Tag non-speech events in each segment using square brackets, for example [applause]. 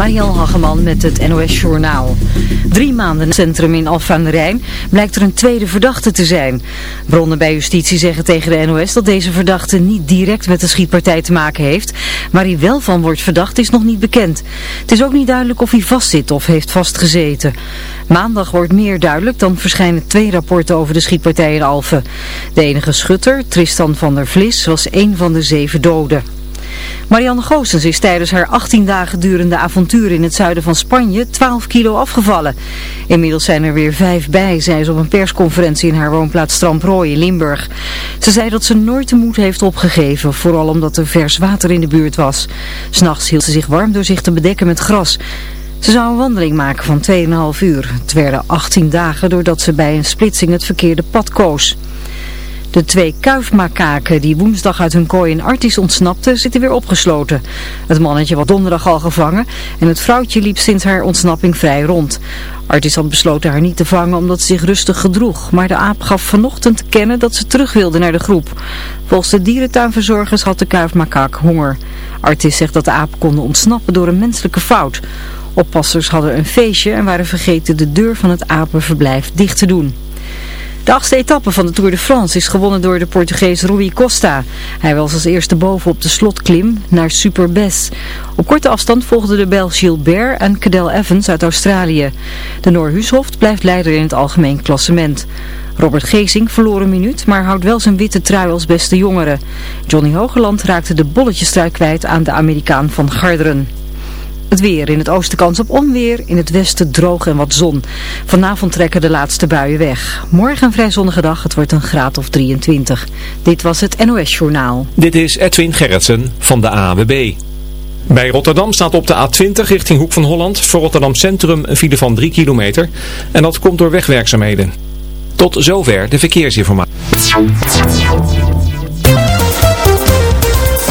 Marielle Hageman met het NOS Journaal. Drie maanden het centrum in Alphen aan de Rijn blijkt er een tweede verdachte te zijn. Bronnen bij justitie zeggen tegen de NOS dat deze verdachte niet direct met de schietpartij te maken heeft. Waar hij wel van wordt verdacht is nog niet bekend. Het is ook niet duidelijk of hij vastzit of heeft vastgezeten. Maandag wordt meer duidelijk, dan verschijnen twee rapporten over de schietpartij in Alphen. De enige schutter, Tristan van der Vlis, was een van de zeven doden. Marianne Goossens is tijdens haar 18 dagen durende avontuur in het zuiden van Spanje 12 kilo afgevallen. Inmiddels zijn er weer vijf bij, zei ze op een persconferentie in haar woonplaats Stramprooi in Limburg. Ze zei dat ze nooit de moed heeft opgegeven, vooral omdat er vers water in de buurt was. S'nachts hield ze zich warm door zich te bedekken met gras. Ze zou een wandeling maken van 2,5 uur. Het werden 18 dagen doordat ze bij een splitsing het verkeerde pad koos. De twee kuifmakaken die woensdag uit hun kooi in Artis ontsnapten zitten weer opgesloten. Het mannetje was donderdag al gevangen en het vrouwtje liep sinds haar ontsnapping vrij rond. Artis had besloten haar niet te vangen omdat ze zich rustig gedroeg, maar de aap gaf vanochtend te kennen dat ze terug wilde naar de groep. Volgens de dierentuinverzorgers had de kuifmakaak honger. Artis zegt dat de aap konden ontsnappen door een menselijke fout. Oppassers hadden een feestje en waren vergeten de deur van het apenverblijf dicht te doen. De achtste etappe van de Tour de France is gewonnen door de Portugees Rui Costa. Hij was als eerste boven op de slotklim naar Superbes. Op korte afstand volgden de Bel Gilbert en Cadel Evans uit Australië. De Noor Huushoft blijft leider in het algemeen klassement. Robert Geesing verloor een minuut, maar houdt wel zijn witte trui als beste jongere. Johnny Hogeland raakte de bolletjestrui kwijt aan de Amerikaan van Garderen. Het weer. In het oosten kans op onweer. In het westen droog en wat zon. Vanavond trekken de laatste buien weg. Morgen een vrij zonnige dag. Het wordt een graad of 23. Dit was het NOS Journaal. Dit is Edwin Gerritsen van de AWB. Bij Rotterdam staat op de A20 richting Hoek van Holland voor Rotterdam Centrum een file van 3 kilometer. En dat komt door wegwerkzaamheden. Tot zover de verkeersinformatie.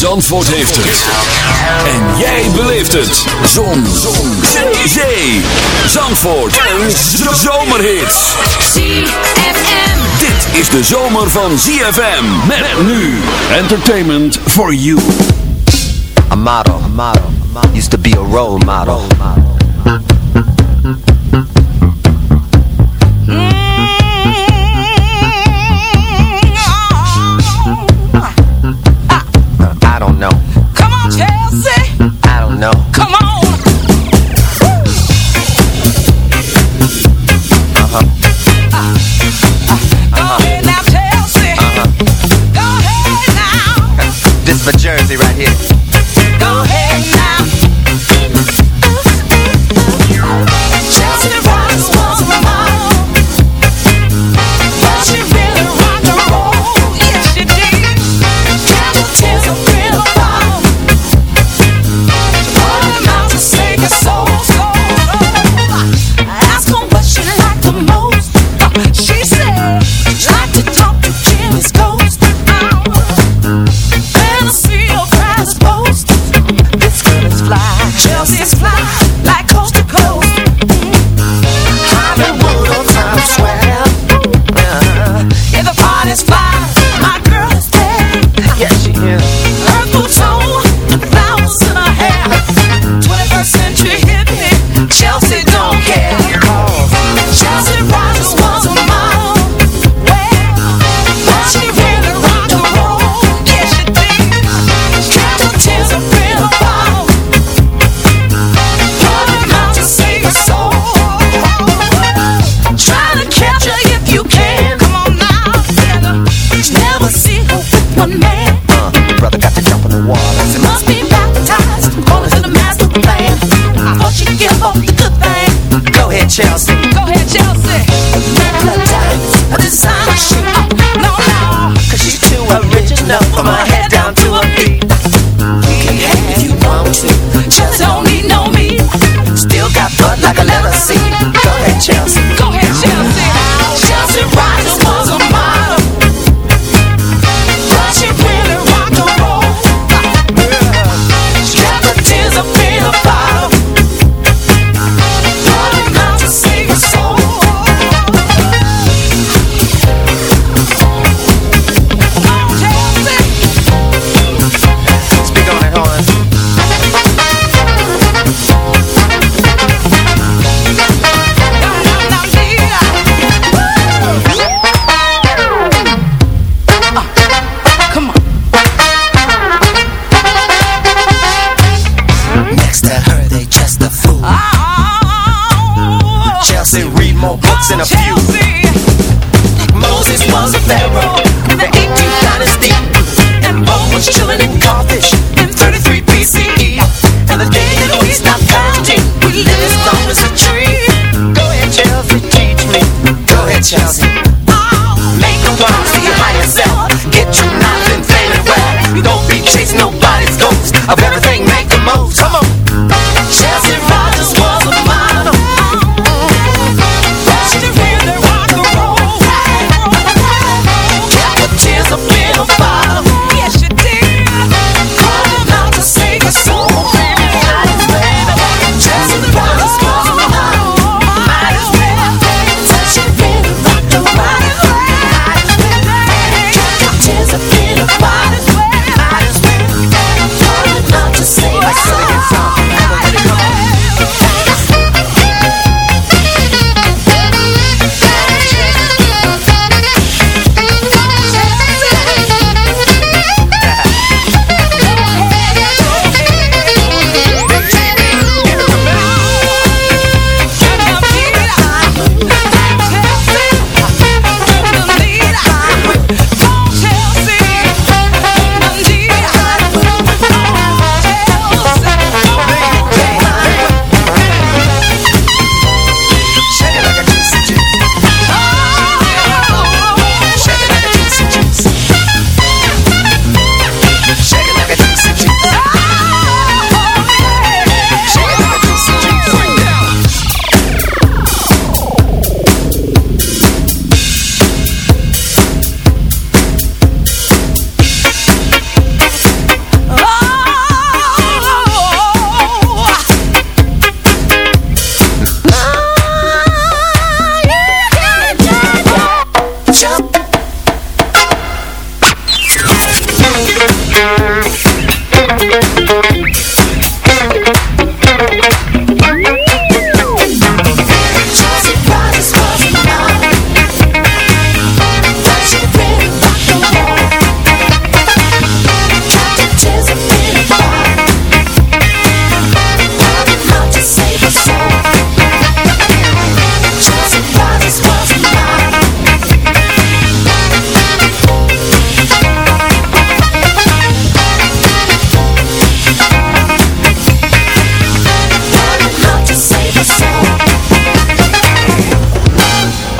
Zandvoort heeft het. En jij beleeft het. Zon. Zon. Zee. Zandvoort. En zomerhits. ZFM. Dit is de zomer van ZFM. Met nu. Entertainment for you. A model. A model. Used to be a role model.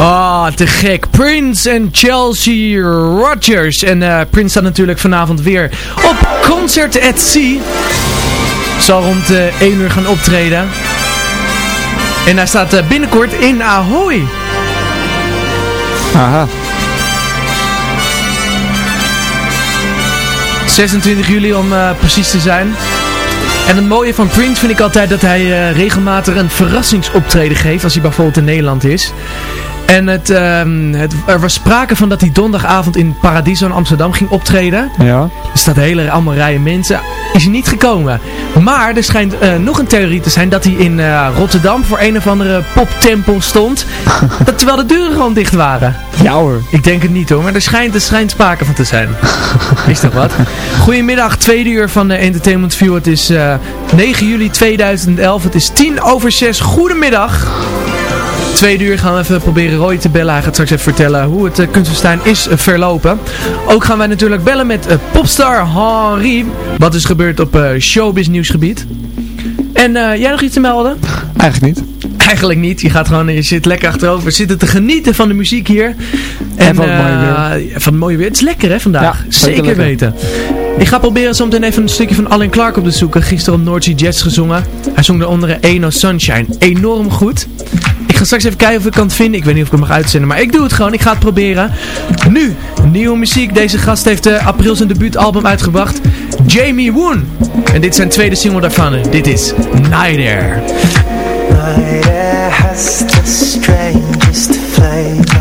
Ah, te gek. Prince en Chelsea Rogers. En eh, Prince staat natuurlijk vanavond weer op Concert at Sea. Zal rond eh 1 uur gaan optreden. En hij staat eh, binnenkort in Ahoy. Aha. 26 juli om precies te zijn. En het mooie van Prince vind ik altijd dat hij regelmatig een verrassingsoptreden geeft als hij bijvoorbeeld in Nederland is. En het, ehm, het, er was sprake van dat hij donderdagavond in Paradiso in Amsterdam ging optreden. Ja. Er staat hele allemaal rijen mensen. Is hij niet gekomen. Maar er schijnt eh, nog een theorie te zijn dat hij in eh, Rotterdam voor een of andere poptempel stond. [laughs] dat, terwijl de deuren gewoon dicht waren. Ja hoor. Ik denk het niet hoor, maar er schijnt, er schijnt sprake van te zijn. [laughs] is toch wat? Goedemiddag, tweede uur van de Entertainment View. Het is eh, 9 juli 2011. Het is 10 over 6. Goedemiddag. Tweede uur gaan we even proberen Roy te bellen. Hij gaat straks even vertellen hoe het uh, kunstfestijn is eh, verlopen. Ook gaan wij natuurlijk bellen met eh, popstar Henri. Wat is gebeurd op eh, showbiz nieuwsgebied. En eh, jij nog iets te melden? Eigenlijk niet. Eigenlijk niet. Je gaat gewoon, je zit lekker achterover. We zitten te genieten van de muziek hier. En van het mooie weer. Van het mooie weer. Het is lekker hè vandaag. Ja, zeker lekker. weten. Ik ga proberen zometeen even een stukje van Alan Clark op te zoeken. Gisteren op North Sea Jazz gezongen. Hij zong daaronder Eno Sunshine. Enorm goed. Ga straks even kijken of ik kan het vinden. Ik weet niet of ik het mag uitzenden. Maar ik doe het gewoon. Ik ga het proberen. Nu, nieuwe muziek. Deze gast heeft eh, april zijn debuutalbum uitgebracht. Jamie Woon. En dit zijn tweede single daarvan. Dit is Night Air. Night has the strangest flavor.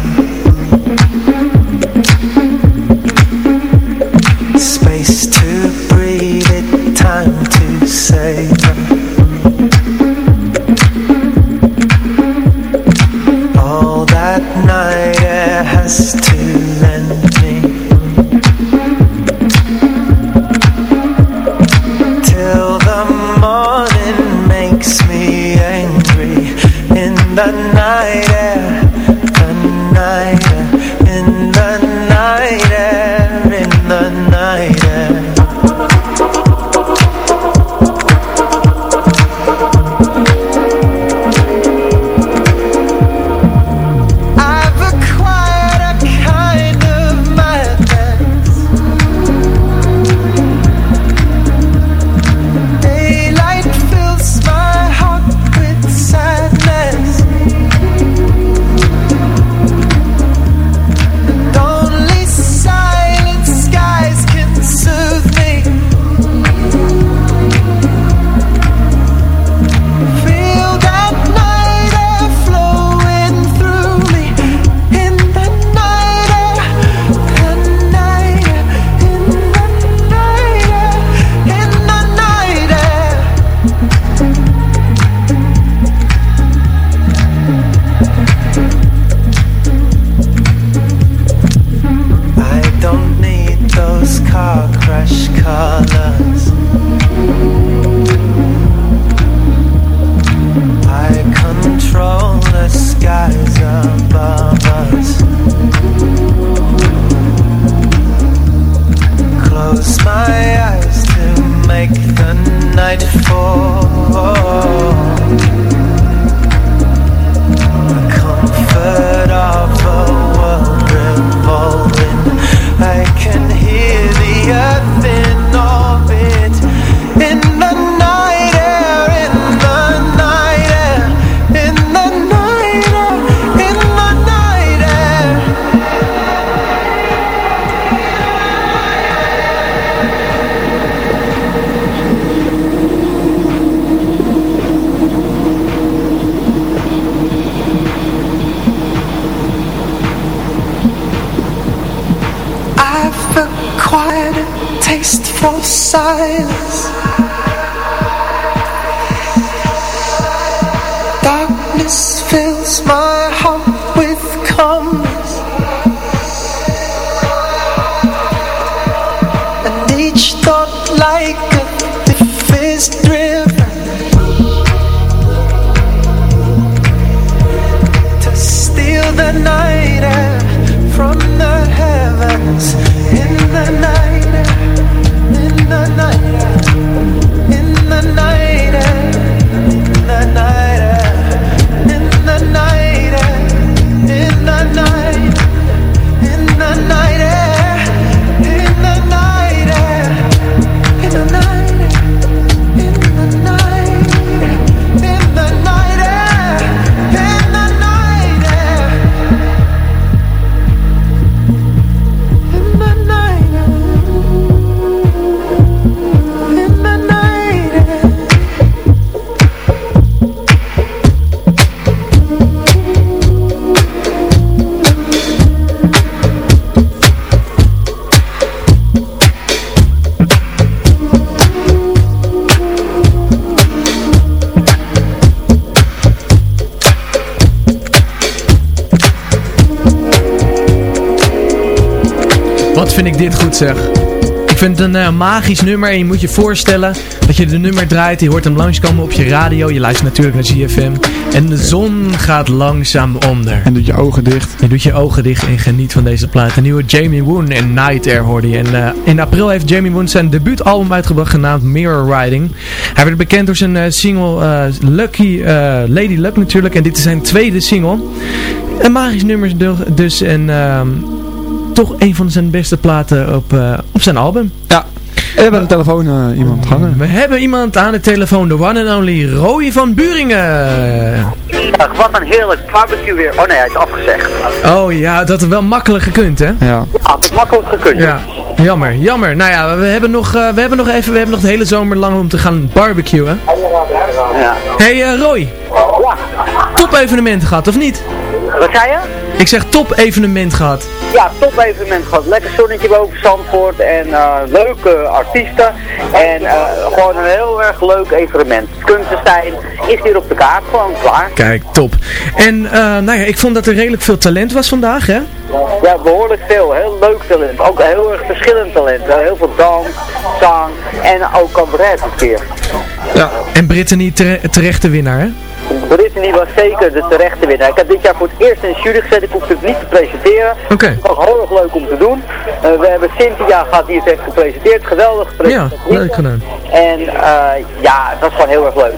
Vind ik dit goed zeg. Ik vind het een eh, magisch nummer en je moet je voorstellen dat je de nummer draait. Je hoort hem langskomen op je radio. Je luistert natuurlijk naar GFM. En de zon gaat langzaam onder. En doet je ogen dicht. Je doet je ogen dicht en geniet van deze plaat. De nieuwe Jamie Woon en Night Air hoorde je. En eh, in april heeft Jamie Woon zijn debuutalbum uitgebracht genaamd Mirror Riding. Hij werd bekend door zijn eh, single Lucky, Lady Luck natuurlijk. En dit is zijn tweede single. Een magisch nummer du- dus. En ehm, toch een van zijn beste platen op, eh, op zijn album. Ja. We hebben een telefoon eh, iemand hangen. We hebben iemand aan de telefoon, de one and only Roy van Buringen. Ach, wat een heerlijk barbecue weer. Oh nee, hij is afgezegd. Oh ja, dat had wel makkelijk gekund hè? Ja. Ja, dat is makkelijk gekund. Ja, jammer, jammer. Nou ja, we hebben nog, eh, we hebben nog even, we hebben nog de hele zomer lang om te gaan barbecuen. Ja. Hey Roy, Ja. top evenement gehad of niet? Wat zei je? Ik zeg top evenement gehad. Ja, top evenement gehad. Lekker zonnetje boven Zandvoort en eh, leuke artiesten. En eh, gewoon een heel erg leuk evenement. Kunstenstein is hier op de kaart, gewoon klaar. Kijk, top. En eh, nou ja, ik vond dat er redelijk veel talent was vandaag hè? Ja, behoorlijk veel. Heel leuk talent. Ook heel erg verschillend talent. Heel veel dans, zang en ook cabaret een keer. Ja. En Brittany tere- terechte winnaar hè? Brittany was zeker de terechte winnaar. Ik heb dit jaar voor het eerst in de jury gezet. Ik hoefde het niet te presenteren. Oké. Het was heel erg leuk om te doen. Eh, we hebben Cynthia gehad die het heeft gepresenteerd. Geweldig Ja, gepresenteerd. leuk gedaan. En eh, ja, het was gewoon heel erg leuk.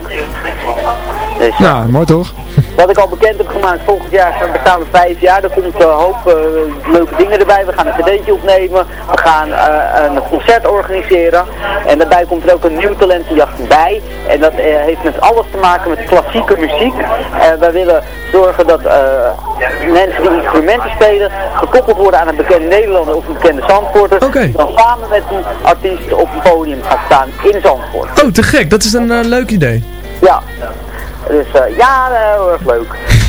Dus, Ja, mooi toch? Wat ik al bekend heb gemaakt, volgend jaar bestaan we vijf jaar. Er komt een hoop eh, leuke dingen erbij. We gaan een cd'tje opnemen. We gaan eh, een concert organiseren. En daarbij komt er ook een nieuw talentenjacht bij. En dat eh, heeft met alles te maken met klassieke muziek. En wij willen zorgen dat mensen die instrumenten spelen gekoppeld worden aan een bekende Nederlander of een bekende Zandvoorter. Oké. Dan samen met die artiest op een podium gaat staan in Zandvoort. Oh, te gek. Dat is een leuk idee. Ja. Dus eh, ja, heel erg leuk.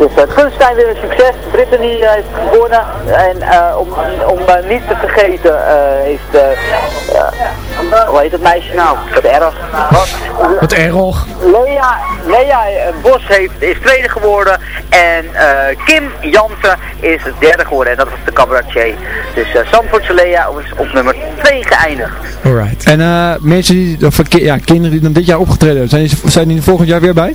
Dus uh, het kunststijn weer een succes. Brittany eh, heeft gewonnen. En eh, om, om eh, niet te vergeten eh, heeft... eh eh, hoe heet het meisje nou? Wat erg. Wat? Wat erg. Lea, Lea eh, Bos heeft, is tweede geworden. En eh, Kim Jansen is derde geworden. En dat was de cabaretier. Dus eh Zandvoortse Lea is op nummer 2 geëindigd. Alright. En eh, mensen die, of, ja, kinderen die dan dit jaar opgetreden hebben, zijn zijn die er volgend jaar weer bij?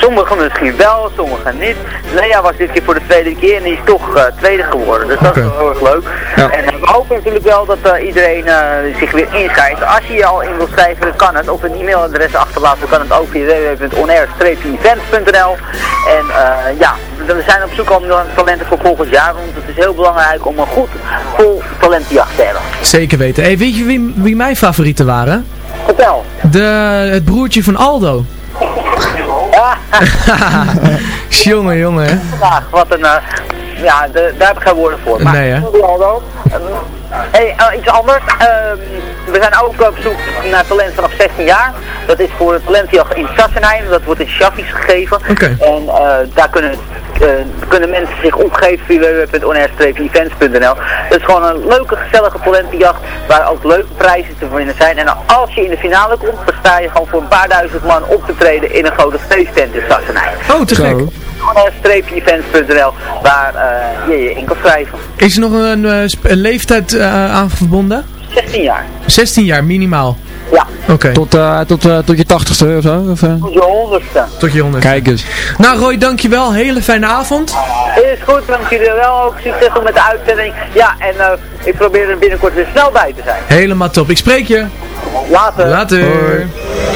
Sommigen misschien wel, sommigen niet. Lea was dit keer voor de tweede keer en die is toch eh, tweede geworden. Dus dat is wel heel erg leuk. En eh, we hopen natuurlijk wel dat eh, iedereen eh, zich weer inschrijft. Als je je al in wil schrijven, dan kan het. Of een e-mailadres achterlaten, kan het ook via www.onair-events.nl. En eh, ja, we zijn op zoek naar talenten voor volgend jaar. Want het is heel belangrijk om een goed vol talentenjacht te hebben. Zeker weten. Hey, weet je wie, wie mijn favorieten waren? Vertel. De, het broertje van Aldo. [laughs] Jongen, jongen, vandaag. Wat een... eh, ja, de- daar heb ik geen woorden voor. Maar, Nee, hè? Hey, eh, iets anders. Ehm, we zijn ook op zoek naar talent vanaf 16 jaar. Dat is voor het talentjacht in Sassenheim. Dat wordt in Shaffies gegeven. Oké. En eh, daar kunnen, eh, kunnen mensen zich opgeven via www.onair-events.nl. Dat is gewoon een leuke, gezellige talentenjacht waar ook leuke prijzen te winnen zijn. En als je in de finale komt, dan sta je gewoon voor een paar duizend man op te treden in een grote feesttent in Sassenheim. Oh, te gek. Onair-events.nl waar eh, je je in kan schrijven. Is er nog een, eh, een leeftijd eh, aan verbonden? 16 jaar. 16 jaar minimaal. Ja. Oké. Tot, eh, tot, eh, tot je tachtigste of zo? Of, eh? Tot je honderdste. Tot je honderd. Kijk eens. Nou Roy, dankjewel. Hele fijne avond. Is goed, wens jullie wel ook succes met de uitzending. Ja, en eh, ik probeer er binnenkort weer snel bij te zijn. Helemaal top. Ik spreek je. Later. Later. Such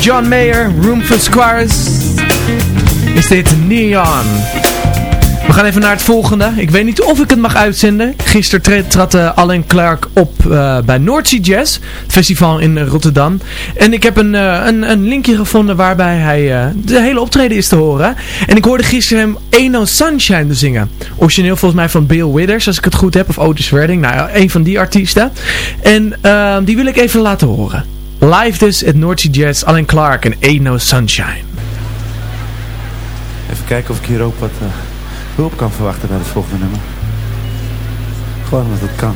John Mayer, Room for Squares, is dit Neon. We gaan even naar het volgende. Ik weet niet of ik het mag uitzenden. Gisteren tra- trad Alan Clark op eh, bij Noordzee Jazz, het festival in Rotterdam. En ik heb een, eh, een, een linkje gevonden waarbij hij de hele optreden is te horen. En ik hoorde gisteren hem Eno Sunshine zingen. Origineel volgens mij van Bill Withers, als ik het goed heb, of Otis Redding. Nou ja, een van die artiesten. En eh, die wil ik even laten horen. Live dus at Noordzee Jazz, Alan Clark en Ain't No Sunshine. Even kijken of ik hier ook wat eh, hulp kan verwachten bij het volgende nummer. Gewoon omdat het kan.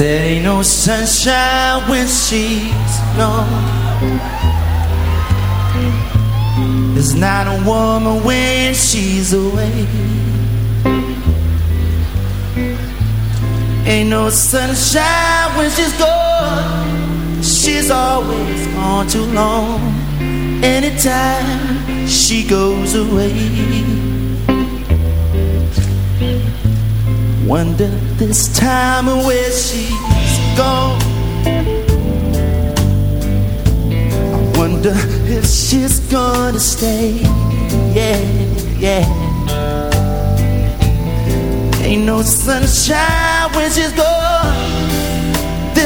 Ain't no sunshine when she's gone. There's not a woman when she's away. Ain't no sunshine when she's gone. She's always gone too long. Anytime she goes away. Wonder this time where she's gone. I wonder if she's gonna stay. yeah, yeah. Ain't no sunshine when she's gone.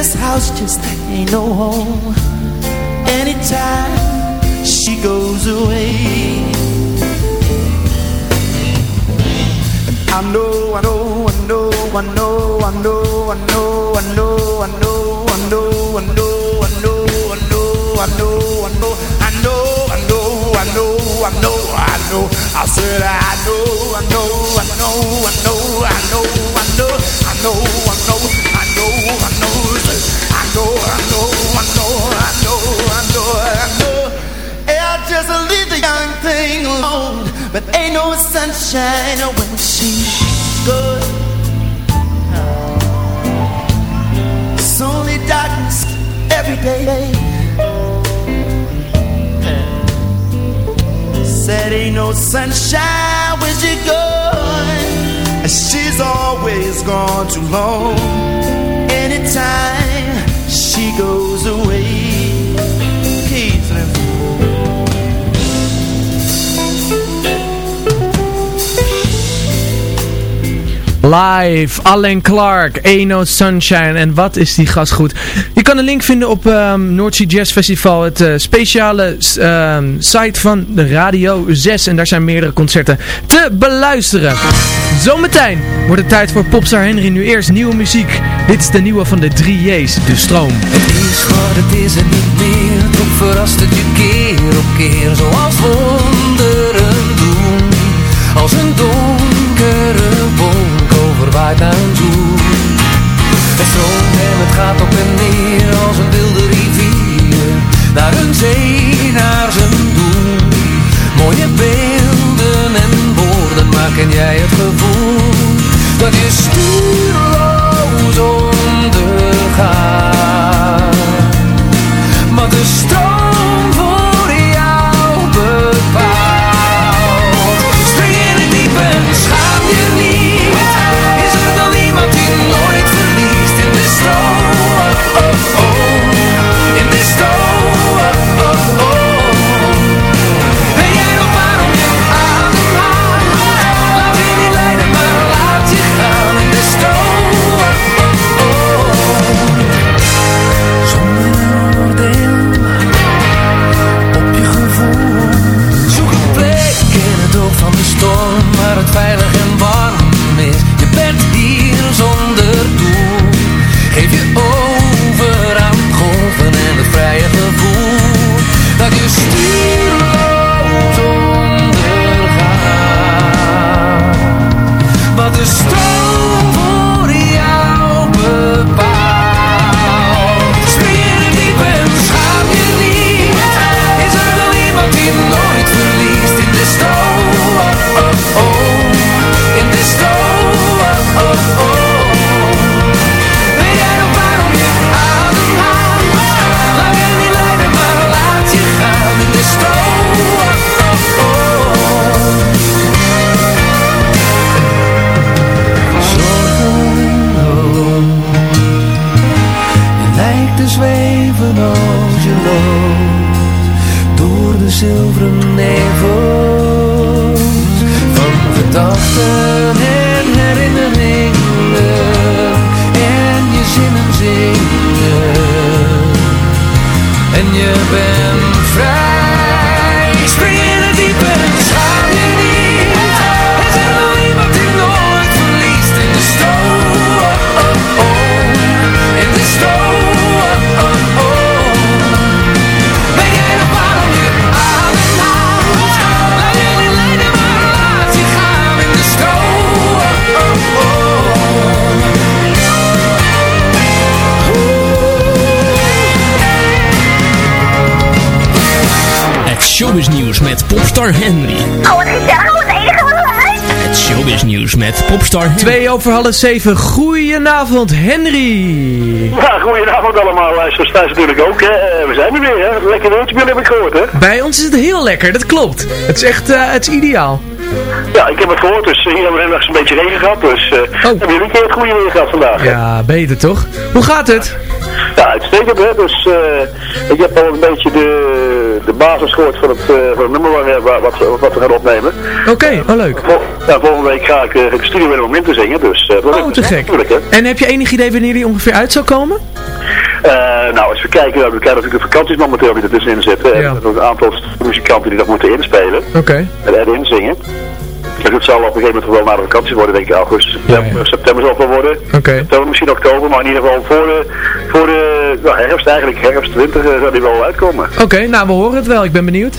This house just ain't no home. Anytime she goes away. I know, I know, I know, I know, I know, I know, I know, I know, I know, I know, I know, I know, I know, I know, I know, I know, I know, I know, I know. I said I know, I know, I know, I know, I know, I know, I know, I know, I know, she's always gone too long. Anytime she goes away. Live, Allen Clark, Eno Sunshine. En wat is die gast goed. Je kan een link vinden op um, North Sea Jazz Festival. Het eh, speciale ehm, site van de Radio 6. En daar zijn meerdere concerten te beluisteren. Zometeen wordt het tijd voor Popstar Henry. Nu eerst nieuwe muziek. Dit is de nieuwe van de 3J's, De Stroom. Het is wat het is en niet meer Toch verrast het je keer op keer Zoals wonderen doen Als een donkere naar een toe. Het stroomt en het gaat op en neer Als een wilde rivier. Naar een zee, Het showbiznieuws met popstar Henry. Oh, wat gezellig. Wat enige wat leuk. Het showbiznieuws met popstar Henry. Twee over half zeven. Goedenavond, Henry. Ja, goedenavond allemaal. Luisteraars thuis natuurlijk ook. Hè. Eh, We zijn er weer, hè. Lekker weertje heb ik gehoord, hè. Bij ons is het heel lekker, dat klopt. Het is echt, eh, het is ideaal. Ja, ik heb het gehoord, dus hier hebben we net een beetje regen gehad. Dus eh hebben jullie een keer het goede weer gehad vandaag. hè? Ja, beter toch? Hoe gaat het? Ja, uitstekend, hè. Dus eh ik heb al een beetje de, de basis gehoord van het, eh, van het nummer waar, eh, wat, wat we gaan opnemen. Oké, oh leuk. Vol, volgende week ga ik uh, de studio weer om in te zingen, dus eh, Oh, te gek. natuurlijk hè. En heb je enig idee wanneer die ongeveer uit zou komen? Eh, nou, als we kijken, we krijgen natuurlijk de vakanties momenteel die er tussenin zitten. En Ja. er zijn ook een aantal muzikanten die dat moeten inspelen Oké. en erin zingen. Dus het zal op een gegeven moment wel na de vakantie worden, denk ik. Augustus, september, september zal het wel worden. Oké. September, misschien oktober, maar in ieder geval voor de, voor de nou, herfst eigenlijk, herfst, winter, eh, zal die wel uitkomen. Oké, nou we horen het wel. Ik ben benieuwd.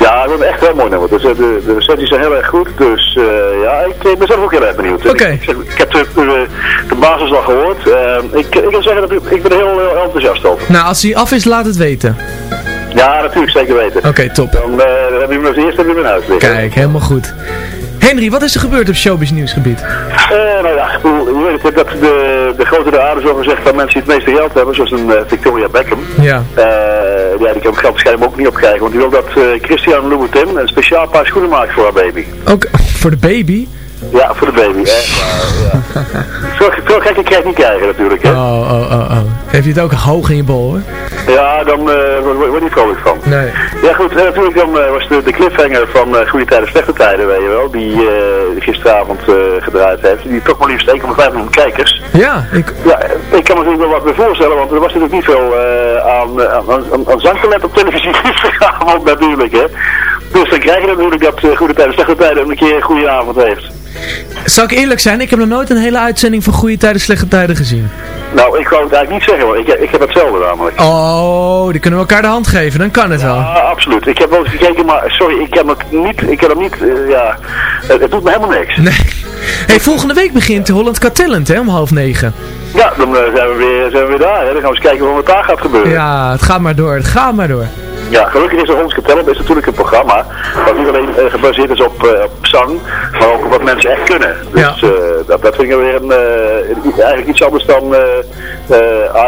Ja, dat is echt heel mooi nummer. Dus, eh, de, de recensies zijn heel erg goed. Dus eh, ja, ik, ik ben zelf ook heel erg benieuwd. Oké. Ik, ik, ik heb de, de, de basis al gehoord. Eh, ik, ik kan zeggen dat ik, ik ben er heel, heel enthousiast over. Nou, als hij af is, laat het weten. Ja, natuurlijk, zeker weten. Oké, top. Dan dan hebben we hem als eerste in huis liggen. Kijk, helemaal goed. Henry, wat is er gebeurd op showbiz nieuwsgebied? Eh, nou ja, ik bedoel, je weet dat de, de grote aarde zo gezegd van mensen die het meeste geld hebben, zoals een eh, Victoria Beckham. Ja. Ja, die kan het geld waarschijnlijk ook niet opkrijgen, want die wil dat Christian Louboutin een speciaal paar schoenen maakt voor haar baby. Ook voor de baby? Ja, voor de baby, hè. Maar, ja. Zo, zo gek krijg niet krijgen natuurlijk, hè. Oh, oh, oh, oh. Geef je het ook hoog in je bol, hoor? Ja, dan eh, word je niet vrolijk van. Nee. Ja goed, eh, natuurlijk dan eh, was de, de cliffhanger van eh, Goede Tijden, Slechte Tijden, weet je wel, die eh, gisteravond eh, gedraaid heeft. Die toch maar liefst 1,5 miljoen kijkers. Ja, ik... Ja, ik kan me natuurlijk wel wat meer voorstellen, want er was natuurlijk niet veel eh, aan, aan, aan, aan zangtalent op televisie [laughs] gisteravond natuurlijk, hè. Dus dan krijg je natuurlijk dat Goede Tijden, Slechte Tijden een keer een goede avond heeft. Zal ik eerlijk zijn? Ik heb nog nooit een hele uitzending van Goede Tijden, Slechte Tijden gezien. Nou, ik wou het eigenlijk niet zeggen, want ik, ik heb hetzelfde namelijk. Oh, die kunnen we elkaar de hand geven. Dan kan het wel. Ja, absoluut. Ik heb wel eens gekeken, maar sorry, ik heb het niet, ik heb hem niet, eh, ja, het, het doet me helemaal niks. Nee. Hey, volgende week begint Holland Got Talent, hè, om half negen. Ja, dan eh, zijn, we weer, zijn we weer daar, hè. Dan gaan we eens kijken wat er daar gaat gebeuren. Ja, het gaat maar door, het gaat maar door. Ja, gelukkig is er Hollands Talent is natuurlijk een programma wat niet alleen eh, gebaseerd is op, eh, op zang, maar ook op wat mensen echt kunnen. Dus Ja. eh, dat, dat vind ik weer een, eigenlijk iets anders dan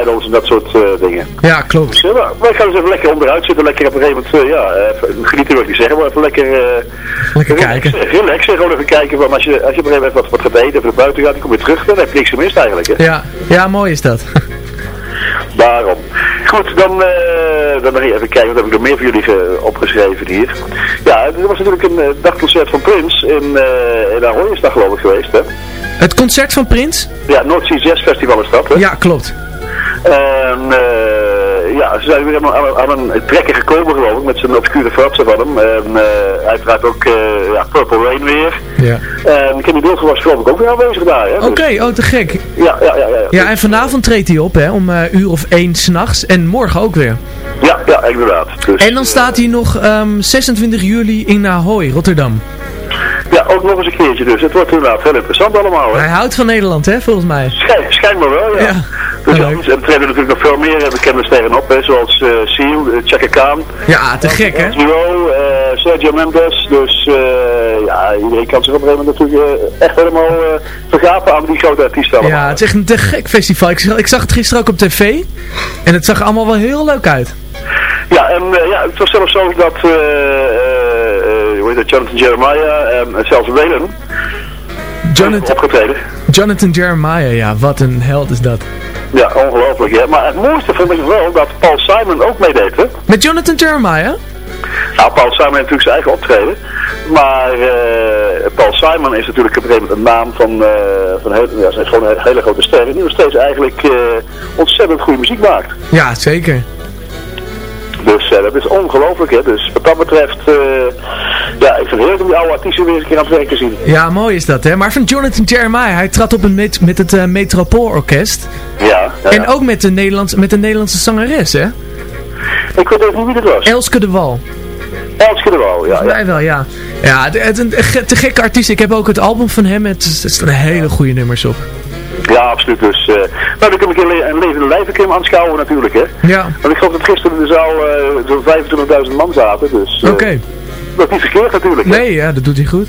idols en dat soort dingen. Ja, klopt. Dus, wij gaan eens even lekker onderuit zitten, lekker op een gegeven moment, ja, even, genieten wil ik niet zeggen, maar even lekker... Lekker relaxen, kijken. Relaxen, gewoon even kijken, want als je, als je op een gegeven moment wat, wat gaat eten, even naar buiten gaat, dan kom je terug, dan heb je niks gemist eigenlijk. Hè? Ja, ja, mooi is dat. [laughs] Daarom. Goed, dan, eh, dan nog even kijken, wat heb ik nog meer voor jullie ge- opgeschreven hier. Ja, er was natuurlijk een eh, dagconcert van Prins in, eh in Ahoy is dat geloof ik geweest, hè? Het concert van Prins? Ja, Noordzee Jazz Festival is dat, hè? Ja, klopt. En eh, ja, ze zijn weer aan, aan, een trekker gekomen geloof ik, met zijn obscure fratsen van hem. En eh, uiteraard ook eh, ja, Purple Rain weer. Ja. En Kenny Bilge was geloof ik ook weer aanwezig daar, hè? Oké, Dus- oh te gek. ja, ja, ja, ja. Ja, en vanavond treedt hij op, hè, om eh uur of één s'nachts. En morgen ook weer. Ja, ja, inderdaad. Dus, En dan staat hij nog ehm, 26 juli in Ahoy, Rotterdam. Ja, ook nog eens een keertje dus. Het wordt inderdaad heel interessant allemaal, hè? Hij houdt van Nederland, hè, volgens mij. Schijn, schijnbaar wel, ja. Ja. Dus Ja, er treden natuurlijk nog veel meer eh, bekende sterren op, hè, zoals eh Seal, uh, Chaka Khan, Ja, te gek, hè? Eh Sergio Mendes. Dus eh, ja, iedereen kan zich op een gegeven moment natuurlijk echt helemaal vergapen aan die grote artiesten allemaal. Ja, het is echt een te gek festival. Ik, zag- ik zag het gisteren ook op tv. En het zag allemaal wel heel leuk uit. Ja, en ja, het was zelfs zo dat, hoe heet dat, Jonathan Jeremiah en zelfs Waylon Jonathan, opgetreden. Jonathan Jeremiah, ja, wat een held is dat. Ja, ongelooflijk, hè. Maar het mooiste vond ik wel dat Paul Simon ook meedeed, hè. Met Jonathan Jeremiah? Nou, Paul Simon heeft natuurlijk zijn eigen optreden. Maar eh, Paul Simon is natuurlijk op een gegeven moment een naam van, eh van heel, ja, gewoon een hele grote ster. Die nog steeds eigenlijk eh, ontzettend goede muziek maakt. Ja, zeker. Dus eh, dat is ongelooflijk, hè. Dus wat dat betreft, eh, ja, ik vind het heerlijk om die oude artiesten weer eens een keer aan het werk te zien. Ja, mooi is dat, hè. Maar van Jonathan Jeremiah, hij trad op met, met het eh, Metropoolorkest. Ja, ja, En ook met de, Nederlands, met de Nederlandse zangeres, hè. Ik weet even niet wie dat was. Elske de Wal. Elske de Wal, ja. Volgens ja. mij wel, ja. Ja, het, het, een te gekke artiest. Ik heb ook het album van hem. Het, er staan hele goede nummers op. Ja, absoluut. Dus, eh nou, dan kom ik een, een levende lijf een aanschouwen natuurlijk, hè. Ja. Want ik geloof dat gisteren in de zaal eh zo'n 25.000 man zaten, dus... eh, Oké. Dat is niet verkeerd natuurlijk, hè. Nee, ja, dat doet hij goed.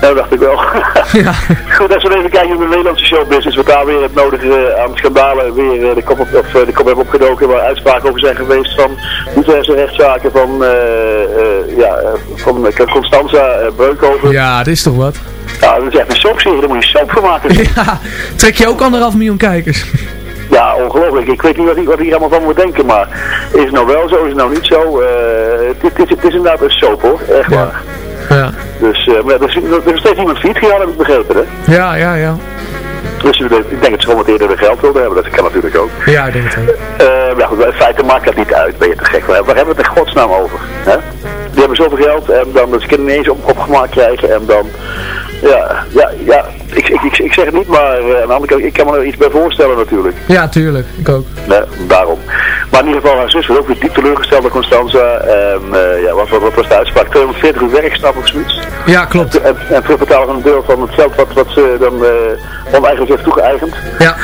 Nou, dacht ik wel. [laughs] Ja. Goed, als we even kijken naar de Nederlandse showbusiness, wat daar weer het nodige aan schandalen weer de kop, op, of, de kop hebben opgedoken, waar uitspraken over zijn geweest van diverse rechtszaken van, eh, eh, ja, van Constanza Breukhoven. Ja. Ja, dat is toch wat. Dat is echt een soapserie, daar moet je soap van maken. [laughs] Ja, trek je ook anderhalf miljoen kijkers. Ja, Ja, ongelooflijk. Ik weet niet wat, wat hier allemaal van moet denken, maar is het nou wel zo, is het nou niet zo? Eh, het, het is, het is inderdaad een soap hoor, echt waar. Ja. Dus, eh, maar er is, er is steeds iemand fiets gegaan, heb ik begrepen, hè? Ja, ja, ja. Dus ik denk dat ze gewoon wat eerder weer geld wilden hebben, dat kan natuurlijk ook. Ja, ik denk het ook. Eh, ja, goed, in feite maakt dat niet uit, ben je te gek. Waar hebben we het in godsnaam over? Hè? Die hebben zoveel geld en dan dat ze kunnen ineens op, opgemaakt krijgen en dan... Ja, ja, ja, ik, ik, ik, ik zeg het niet, maar eh, aan de andere kant, ik kan me er iets bij voorstellen natuurlijk. Ja, tuurlijk. Ik ook. Nee, daarom. Maar in ieder geval, haar zus was ook weer diep teleurgesteld door Constanza. En eh, ja, wat, wat, wat was de uitspraak? 240 uur werkstap of zoiets. Ja, klopt. En, en terugbetalen van een deel van het geld wat, wat ze dan eh oneigenlijk heeft toegeëigend. Ja.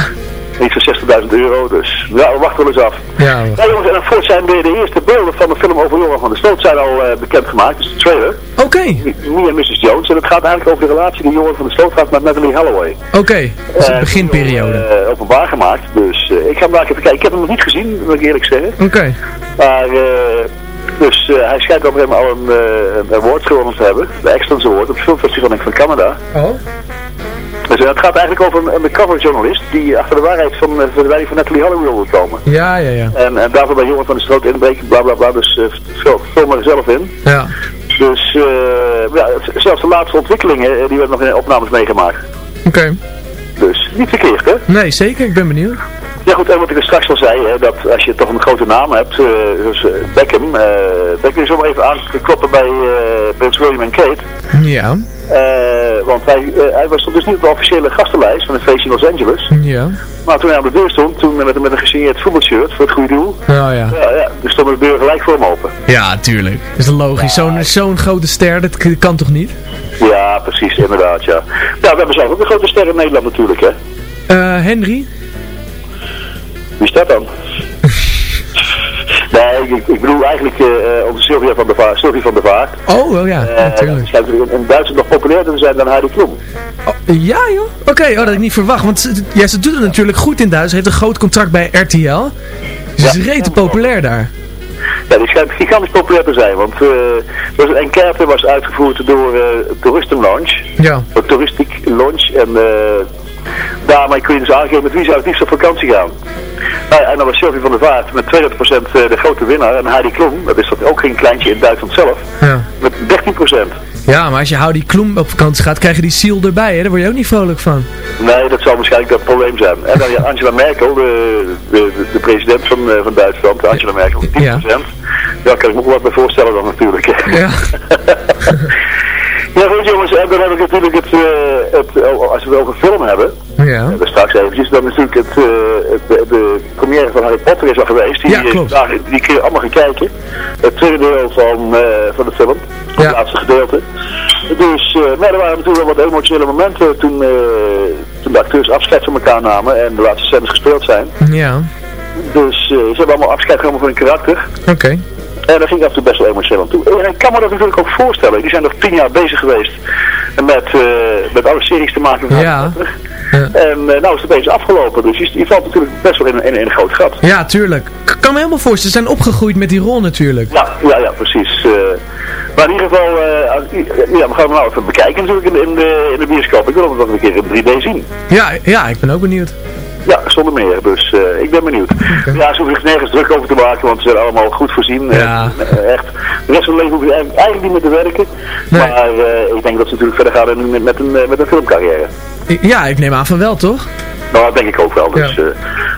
Iets van 60.000 euro, dus ja, we wachten wel eens af. Ja, Ja jongens, en voort zijn de, de eerste beelden van de film over Johan van der Sloot zijn al eh, bekendgemaakt, dus de trailer. Oké. Me en Mrs. Jones. En het gaat eigenlijk over de relatie die Johan van der Sloot gaat met Natalie Holloway. Oké. Dat is de Eh, beginperiode. eh, openbaar gemaakt. Dus ik ga hem daar even kijken. Ik heb hem nog niet gezien, wil ik eerlijk zeggen. Oké. Maar, eh, dus hij schijnt op een al een, eh, een award gewonnen te hebben. De Excellence Award op het filmfestival van Canada. Oh. Dus eh, het gaat eigenlijk over een undercover journalist die achter de waarheid van uh, de verdwijning van Natalie Holloway wil komen. Ja, ja, ja. En, en daarvoor bij Johan van der Stroot inbreken, bla bla bla. Dus vul, vul maar zelf in. Ja. Dus eh, ja, zelfs de laatste ontwikkelingen, eh, die werden nog in opnames meegemaakt. Oké. Dus niet verkeerd, hè? Nee, zeker. Ik ben benieuwd. Ja goed, en wat ik er straks al zei, hè, dat als je toch een grote naam hebt, eh dus Beckham, eh Beckham is om even aan te kloppen bij Prince William en Kate. Ja. Want hij, hij was dus niet op de officiële gastenlijst van een feestje in Los Angeles. Ja. Maar toen hij aan de deur stond, toen met, met een gesigneerd voetbalshirt voor het goede doel, Oh ja. ja, ja, dus stond de deur gelijk voor hem open. Ja, tuurlijk. Is dat logisch? Zo'n zo'n grote ster, dat kan toch niet? Ja, precies, inderdaad, ja. Ja, we hebben zelf ook een grote ster in Nederland natuurlijk, hè. Eh, Henry? Wie is dat dan? [laughs] nee, ik, ik bedoel eigenlijk eh, eh, onze Sylvia van der Vaart. Sylvie van der Vaart. Oh, wel ja. Eh, natuurlijk. die schijnt in Duitsland nog populairder te zijn dan Heidi Klum. Ja, joh. Oké, oh, dat had ik niet verwacht. Want ze- ja, ze doet het natuurlijk goed in Duits. Ze heeft een groot contract bij RTL. Ze is rete populair daar. Ja, die schijnt gigantisch populair te zijn, want er was een enquête was uitgevoerd door Touristen Lounge. Ja. Lounge. En eh daarmee kun je dus aangeven met wie zou het liefst op vakantie gaan. Nou, ja, en dan was Sylvie van der Vaart met 32% de grote winnaar. En Heidi Klum, dat is dat ook geen kleintje in Duitsland zelf, Ja. met 13%. Ja, maar als je Houdi Kloem op vakantie gaat, krijg je die ziel erbij, hè? Daar word je ook niet vrolijk van. Nee, dat zal waarschijnlijk dat probleem zijn. En dan ja, Angela Merkel, de, de, de, de president van, eh, van Duitsland, Angela Merkel, 10%. Ja. Daar kan ik me ook wat bij voorstellen dan natuurlijk. Ja. [laughs] [laughs] ja goed jongens, en dan heb ik natuurlijk het, eh, het oh, als we het over film hebben, Ja. eh, straks eventjes, dan is natuurlijk het, eh, het, de, première van Harry Potter is al geweest. Die, Ja, klopt. eh, daar- die kun je allemaal gaan kijken. Het tweede deel van, eh, van de film, het laatste gedeelte. Dus, eh, maar er waren natuurlijk wel wat emotionele momenten toen, eh, toen de acteurs afscheid van elkaar namen en de laatste scènes gespeeld zijn. Ja. Dus eh, ze hebben allemaal afscheid genomen van hun karakter. Oké. En daar ging ik af en toe best wel emotioneel aan toe. En ik kan me dat natuurlijk ook voorstellen. Die zijn nog tien jaar bezig geweest met, eh, met alle series te maken van Ja. Potter. En eh, nou is het opeens afgelopen. Dus je, je valt natuurlijk best wel in, in, in een groot gat. Ja, tuurlijk. Ik kan me helemaal voorstellen. Ze zijn opgegroeid met die rol natuurlijk. Ja, ja, ja, precies. eh. maar in ieder geval, ja, we gaan hem nou even bekijken natuurlijk in, in, de, in de bioscoop. Ik wil hem nog een keer in 3D zien. Ja, ja, ik ben ook benieuwd. Ja, zonder meer. Dus eh, ik ben benieuwd. Ja, ze hoeven zich nergens druk over te maken, want ze zijn allemaal goed voorzien. Ja. Eh, echt. De rest van hun leven hoeven ze eigenlijk, niet meer te werken. Maar eh, ik denk dat ze natuurlijk verder gaan met, met, een, eh, met een filmcarrière. Ja, ik neem aan van wel, toch? Nou, dat denk ik ook wel. Dus eh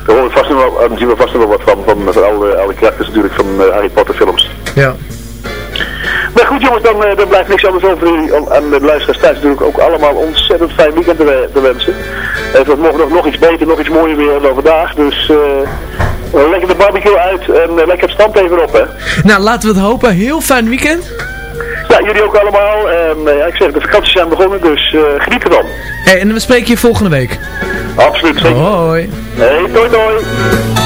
daar horen we vast nog zien we vast nog wel wat van, van, van alle, alle karakters natuurlijk van eh, Harry Potter films. Ja. Maar goed jongens, dan, eh, dan blijft niks anders over aan de luisteraars thuis natuurlijk ook allemaal ontzettend fijn weekend te, we- te wensen. En het nog, nog iets beter, nog iets mooier weer dan vandaag. Dus eh, lekker de barbecue uit en eh, lekker het stand even op hè. Nou, laten we het hopen. Heel fijn weekend. Ja, jullie ook allemaal. En eh, ja, ik zeg, de vakanties zijn begonnen, dus eh, geniet ervan. Hey, en we spreken je volgende week. Absoluut, zeker. Hoi. Hey, doei doei.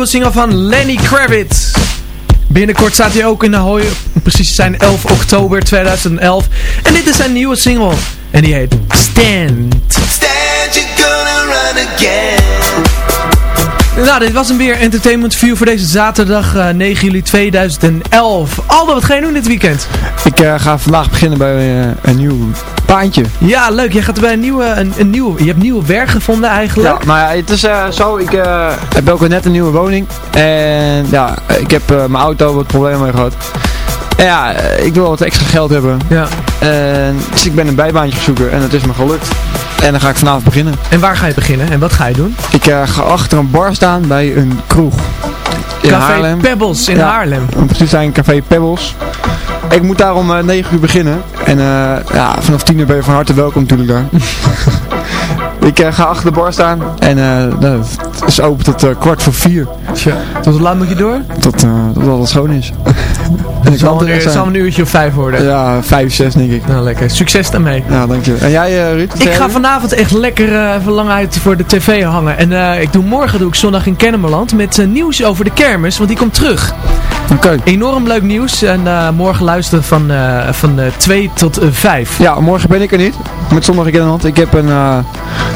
Nieuwe single van Lenny Kravitz. Binnenkort staat hij ook in de hooi. Precies zijn 11 oktober 2011. En dit is zijn nieuwe single. En die heet Stand. Stand, you're gonna run again. Nou, dit was hem weer Entertainment View voor deze zaterdag eh, 9 juli 2011. Aldo, wat ga je doen dit weekend? Ik eh, ga vandaag beginnen bij eh, een nieuw baantje. Ja, leuk. Jij gaat bij een nieuwe, een, een nieuwe, je hebt nieuw werk gevonden eigenlijk. Ja, maar het is eh, zo, ik eh, heb ook net een nieuwe woning. En ja, ik heb eh, mijn auto wat problemen mee gehad. En ja, ik wil wat extra geld hebben. Ja. En, dus ik ben een bijbaantje zoeken en het is me gelukt. En dan ga ik vanavond beginnen. En waar ga je beginnen en wat ga je doen? Ik ga achter een bar staan bij een kroeg. In Café Haarlem. Pebbles in Ja, Haarlem. precies zijn Café Pebbles. Ik moet daar om eh, 9 uur beginnen. En eh, ja, vanaf 10 uur ben je van harte welkom natuurlijk daar. [laughs] ik eh, ga achter de bar staan. En eh, nou, het is open tot eh, kwart voor vier. Tja, tot hoe laat moet je door? Tot, eh, tot alles schoon is. [laughs] Het zal, zal een uurtje of vijf worden. Ja, vijf, zes denk ik. Nou, lekker. Succes daarmee. Ja, dankjewel. En jij Ruud? Ik ga vanavond echt lekker eh, even lang uit voor de tv hangen. En eh, ik doe morgen doe ik zondag in Kennemerland met eh, nieuws over de kermis, want die komt terug. Oké. Enorm leuk nieuws. En eh, morgen luisteren van, eh van 2 tot 5. Ja, morgen ben ik er niet. Met zondag in de hand. Ik heb een, eh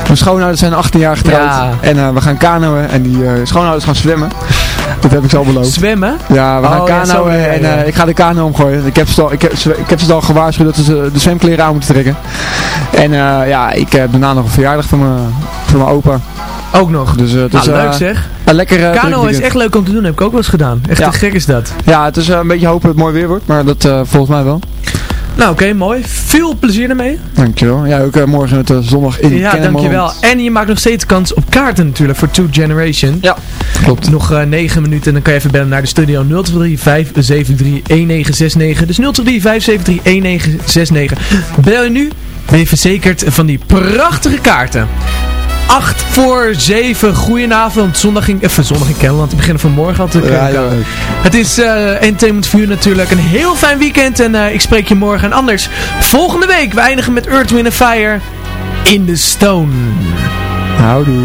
mijn schoonouders zijn 18 jaar getrouwd. Ja. En eh, we gaan kanoën. En die eh schoonouders gaan zwemmen. Dat heb ik al beloofd. Zwemmen? Ja, we gaan Oh, kanoën zo, ja, en ja. eh, ik ga de kano omgooien. Ik heb, ze al, ik, heb, ik heb ze al gewaarschuwd dat ze de zwemkleren aan moeten trekken. En eh, ja, ik heb daarna nog een verjaardag van mijn, van mijn opa. Ook nog. Dus, eh, dus Nou, leuk eh, zeg. Lekker eh, Kano is echt leuk om te doen, heb ik ook wel eens gedaan. Echt Ja. te gek is dat. Ja, het is eh, een beetje hopen dat het mooi weer wordt, maar dat eh, volgens mij wel. Nou oké, mooi. Veel plezier ermee. Dankjewel. Ja, ook morgen met de zondag in ja, dankjewel. En je maakt nog steeds kans op kaarten natuurlijk voor Two Generation. Ja, klopt. Nog eh 9 minuten en dan kan je even bellen naar de studio 023 573 1969. Dus 023 573 1969. Bel je nu, ben je verzekerd van die prachtige kaarten. 8 voor 7, goedenavond. Zondag in, even zondag in Kennemerland. te beginnen van morgen al te Ja. Het is eh Entertainment View natuurlijk. Een heel fijn weekend en eh, ik spreek je morgen. En anders, volgende week, we eindigen met Earth, Wind Fire in the Stone. Houdoe.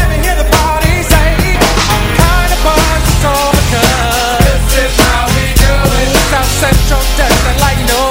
central destined like no